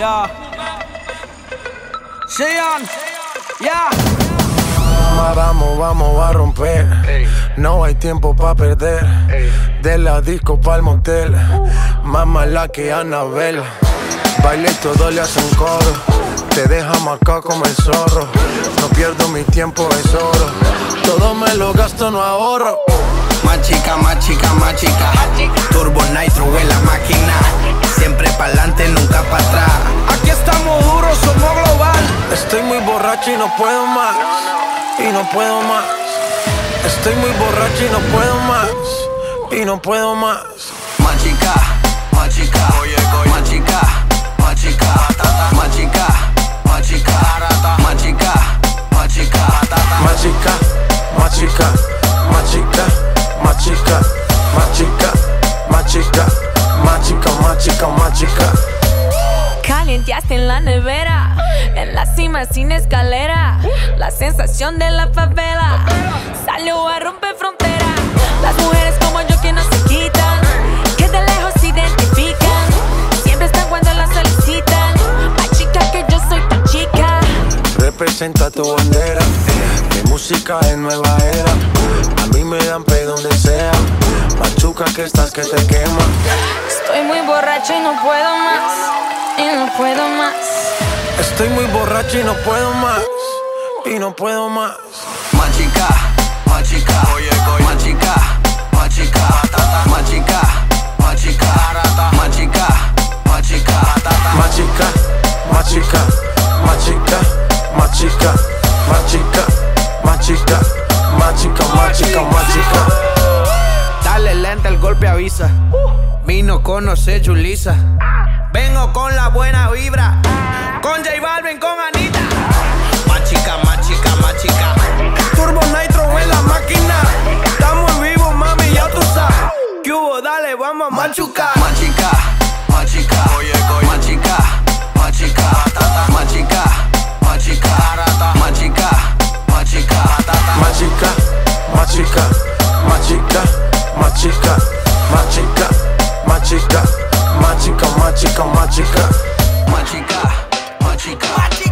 Yeah. Sheon. Yeah. Vamos, vamos, vamos a romper. No hay tiempo para perder. De la disco pa'l motel. Más mala que Anabel. Baile y todo le hacen coro. Te deja marcado como el zorro. No pierdo mi tiempo, es oro. Todo me lo gasto, no ahorro. Más chica, más chica, más chica. Turbo Nitro en la máquina. Siempre pa'lante, nunca para atrás. Aquí estamos duros, somos global. Estoy muy borracho y no puedo más. Y no puedo más. Estoy muy borracho y no puedo más. Y no puedo más. Más chica, más chica. Más chica, más chica. Más chica, más chica. Más chica, más chica. Machica, machica, machica, machica, machica, machica, machica, machica, machica. Calienteaste en la nevera, en la cima sin escalera. La sensación de la favela salió a romper frontera. Las mujeres como yo que no se quitan, que de lejos se identifican. Siempre están cuando las solicitan. Ay, chica, que yo soy tu chica. Representa tu bandera. Mi música es nueva era. A mí me dan pe donde sea. Machuca que estás que te quema. Estoy muy borracho y no puedo más. Y no puedo más. Estoy muy borracho y no puedo más. Y no puedo más. Más chica, más chica. Más chica, más chica. Más chica, más chica. Más chica, más chica. Machica, machica, machica, machica, machica, machica, machica, machica, machica. Dale lenta, el golpe avisa. Vino conoce Julisa. Vengo con la buena vibra. Con J Balvin, con Anita. Machica, machica, machica, machica, machica, machica.